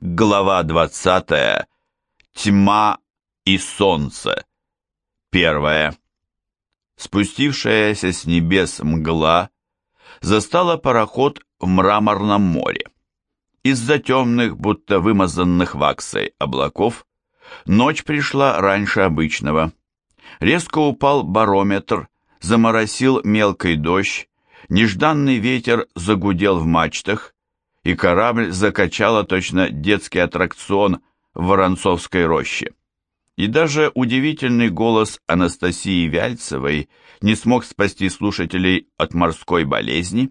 Глава 20. Тьма и солнце. Первое. Спустившаяся с небес мгла застала пароход в мраморном море. Из-за темных, будто вымазанных ваксой облаков, ночь пришла раньше обычного. Резко упал барометр, заморосил мелкий дождь, нежданный ветер загудел в мачтах, и корабль закачало точно детский аттракцион в Воронцовской роще. И даже удивительный голос Анастасии Вяльцевой не смог спасти слушателей от морской болезни.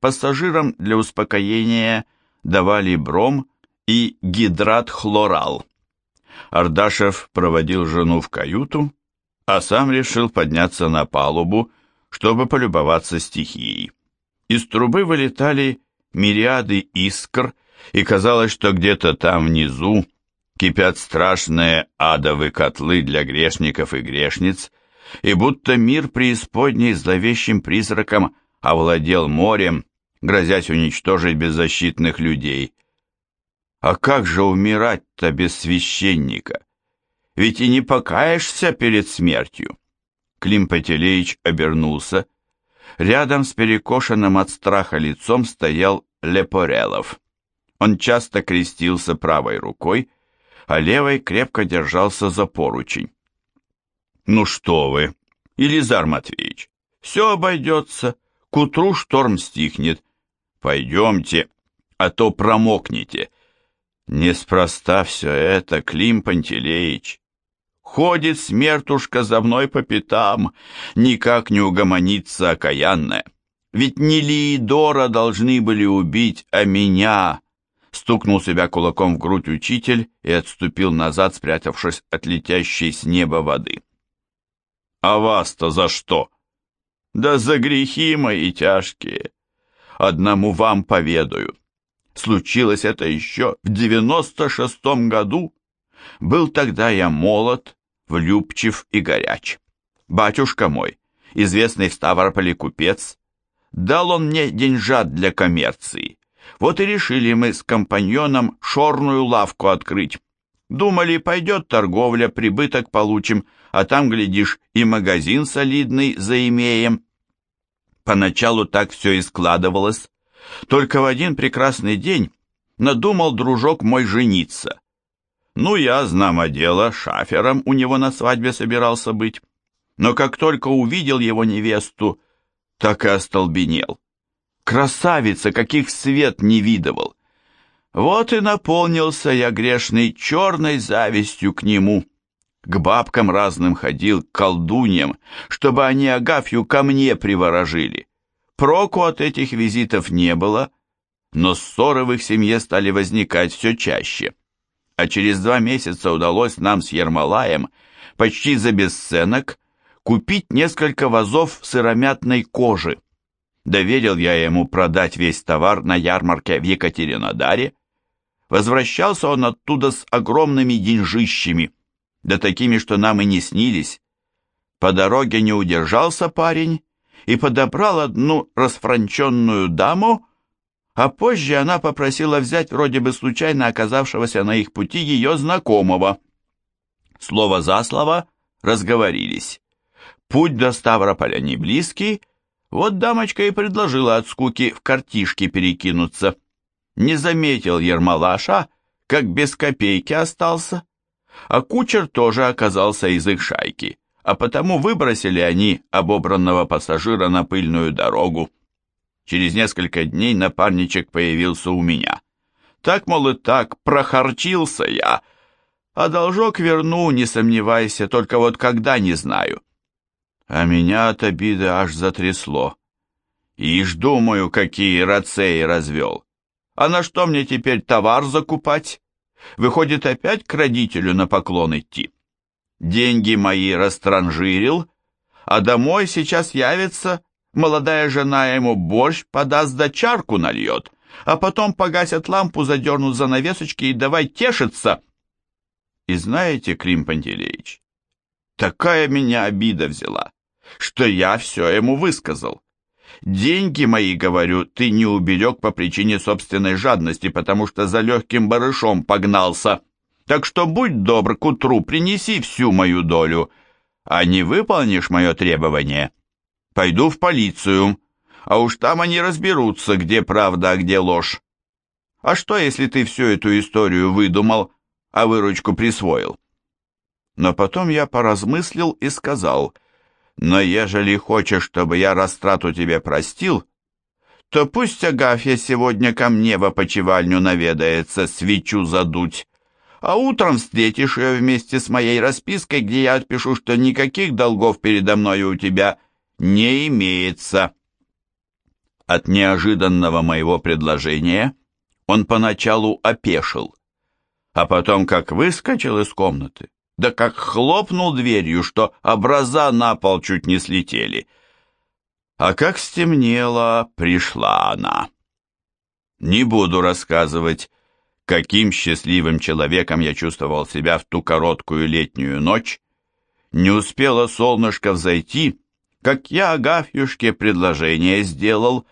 Пассажирам для успокоения давали бром и гидрат-хлорал. Ардашев проводил жену в каюту, а сам решил подняться на палубу, чтобы полюбоваться стихией. Из трубы вылетали мириады искр, и казалось, что где-то там внизу кипят страшные адовые котлы для грешников и грешниц, и будто мир преисподней зловещим призраком овладел морем, грозясь уничтожить беззащитных людей. А как же умирать-то без священника? Ведь и не покаешься перед смертью. Клим Пателеич обернулся Рядом с перекошенным от страха лицом стоял Лепорелов. Он часто крестился правой рукой, а левой крепко держался за поручень. «Ну что вы, Елизар Матвеевич, все обойдется, к утру шторм стихнет. Пойдемте, а то промокнете». Неспроста все это, Клим Пантелеич. Ходит смертушка за мной по пятам, никак не угомонится окаянная. Ведь не Лиидора должны были убить, а меня. Стукнул себя кулаком в грудь учитель и отступил назад, спрятавшись от летящей с неба воды. А вас-то за что? Да за грехи мои тяжкие. Одному вам поведаю. Случилось это еще в девяносто шестом году. Был тогда я молод, влюбчив и горяч. Батюшка мой, известный в Ставрополе купец, дал он мне деньжат для коммерции. Вот и решили мы с компаньоном шорную лавку открыть. Думали, пойдет торговля, прибыток получим, а там, глядишь, и магазин солидный заимеем. Поначалу так все и складывалось. Только в один прекрасный день надумал дружок мой жениться. Ну, я, знамо дело, шафером у него на свадьбе собирался быть. Но как только увидел его невесту, так и остолбенел. Красавица, каких свет не видывал. Вот и наполнился я грешной черной завистью к нему. К бабкам разным ходил, к колдуньям, чтобы они Агафью ко мне приворожили. Проку от этих визитов не было, но ссоры в их семье стали возникать все чаще а через два месяца удалось нам с Ермолаем почти за бесценок купить несколько вазов сыромятной кожи. Доверил я ему продать весь товар на ярмарке в Екатеринодаре. Возвращался он оттуда с огромными деньжищами, да такими, что нам и не снились. По дороге не удержался парень и подобрал одну расфранченную даму, а позже она попросила взять вроде бы случайно оказавшегося на их пути ее знакомого. Слово за слово разговорились. Путь до Ставрополя не близкий, вот дамочка и предложила от скуки в картишки перекинуться. Не заметил Ермолаша, как без копейки остался. А кучер тоже оказался из их шайки, а потому выбросили они обобранного пассажира на пыльную дорогу. Через несколько дней напарничек появился у меня. Так, мол, и так, прохорчился я. А должок верну, не сомневайся, только вот когда не знаю. А меня от обиды аж затрясло. Ишь, думаю, какие рацеи развел. А на что мне теперь товар закупать? Выходит, опять к родителю на поклон идти. Деньги мои растранжирил, а домой сейчас явится Молодая жена ему борщ подаст да чарку нальет, а потом погасят лампу, задернут занавесочки и давай тешиться. И знаете, Клим Пантелеич, такая меня обида взяла, что я все ему высказал. Деньги мои, говорю, ты не уберег по причине собственной жадности, потому что за легким барышом погнался. Так что будь добр, к утру принеси всю мою долю, а не выполнишь мое требование. Пойду в полицию, а уж там они разберутся, где правда, а где ложь. А что, если ты всю эту историю выдумал, а выручку присвоил? Но потом я поразмыслил и сказал, но ежели хочешь, чтобы я растрату тебе простил, то пусть Агафья сегодня ко мне в опочивальню наведается свечу задуть, а утром встретишь ее вместе с моей распиской, где я отпишу, что никаких долгов передо мною у тебя не имеется. От неожиданного моего предложения он поначалу опешил, а потом как выскочил из комнаты, да как хлопнул дверью, что образа на пол чуть не слетели. А как стемнело, пришла она. Не буду рассказывать, каким счастливым человеком я чувствовал себя в ту короткую летнюю ночь. Не успело солнышко взойти, как я Агафьюшке предложение сделал,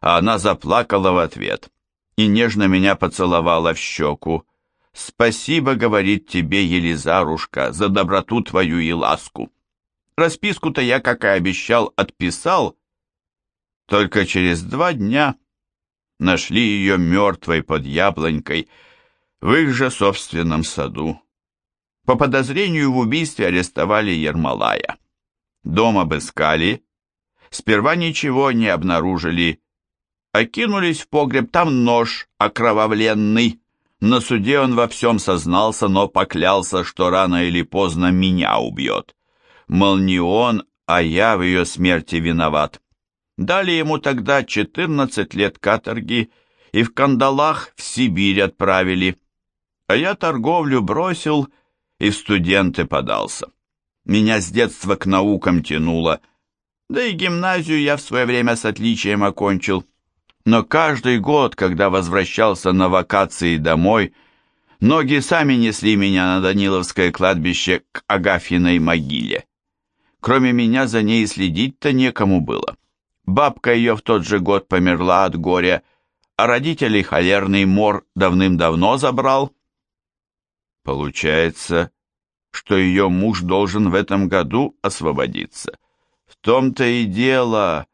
а она заплакала в ответ и нежно меня поцеловала в щеку. «Спасибо, — говорит тебе, Елизарушка, — за доброту твою и ласку. Расписку-то я, как и обещал, отписал. Только через два дня нашли ее мертвой под яблонькой в их же собственном саду. По подозрению в убийстве арестовали Ермолая. Дом обыскали, сперва ничего не обнаружили, окинулись в погреб, там нож окровавленный. На суде он во всем сознался, но поклялся, что рано или поздно меня убьет. Мол, не он, а я в ее смерти виноват. Дали ему тогда 14 лет каторги и в кандалах в Сибирь отправили. А я торговлю бросил и в студенты подался. Меня с детства к наукам тянуло, да и гимназию я в свое время с отличием окончил но каждый год, когда возвращался на вакации домой, ноги сами несли меня на Даниловское кладбище к Агафьиной могиле. Кроме меня за ней следить-то некому было. Бабка ее в тот же год померла от горя, а родителей холерный мор давным-давно забрал. Получается, что ее муж должен в этом году освободиться. В том-то и дело,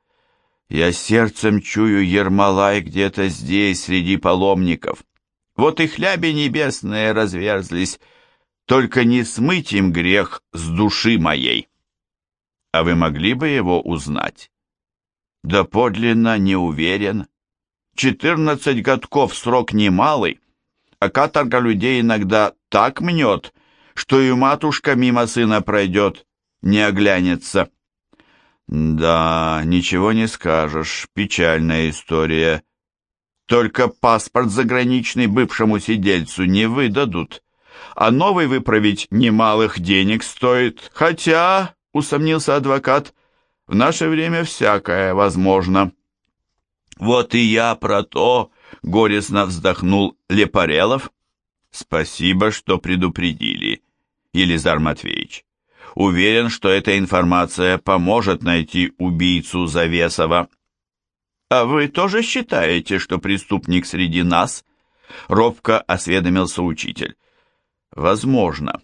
я сердцем чую Ермолай где-то здесь, среди паломников. Вот и хляби небесные разверзлись, только не смыть им грех с души моей. А вы могли бы его узнать? Да подлинно не уверен. Четырнадцать годков срок немалый, а каторга людей иногда так мнет, что и матушка мимо сына пройдет, не оглянется. Да, ничего не скажешь, печальная история. Только паспорт заграничный бывшему сидельцу не выдадут, а новый выправить немалых денег стоит, хотя, усомнился адвокат, в наше время всякое возможно. Вот и я про то, горестно вздохнул Лепарелов. Спасибо, что предупредили, Елизар Матвеевич. Уверен, что эта информация поможет найти убийцу Завесова. А вы тоже считаете, что преступник среди нас? Робко осведомился учитель. Возможно.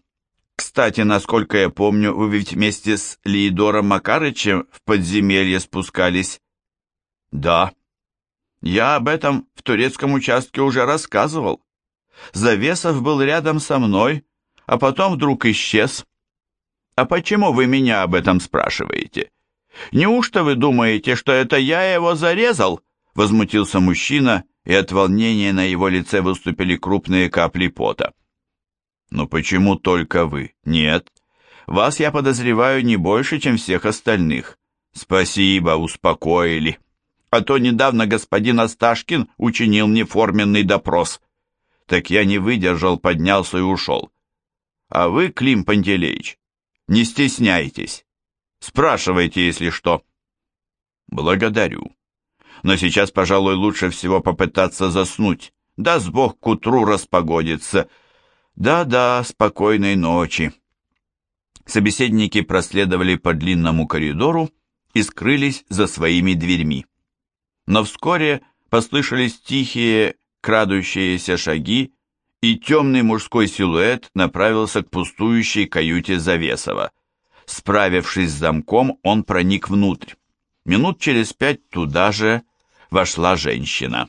Кстати, насколько я помню, вы ведь вместе с Леидором Макарычем в подземелье спускались. Да. Я об этом в турецком участке уже рассказывал. Завесов был рядом со мной, а потом вдруг исчез. «А почему вы меня об этом спрашиваете? Неужто вы думаете, что это я его зарезал?» Возмутился мужчина, и от волнения на его лице выступили крупные капли пота. «Но почему только вы? Нет. Вас я подозреваю не больше, чем всех остальных. Спасибо, успокоили. А то недавно господин Асташкин учинил мне форменный допрос. Так я не выдержал, поднялся и ушел. А вы, Клим Пантелеич, не стесняйтесь. Спрашивайте, если что. Благодарю. Но сейчас, пожалуй, лучше всего попытаться заснуть. Даст Бог к утру распогодится. Да-да, спокойной ночи. Собеседники проследовали по длинному коридору и скрылись за своими дверьми. Но вскоре послышались тихие, крадущиеся шаги, и темный мужской силуэт направился к пустующей каюте Завесова. Справившись с замком, он проник внутрь. Минут через пять туда же вошла женщина.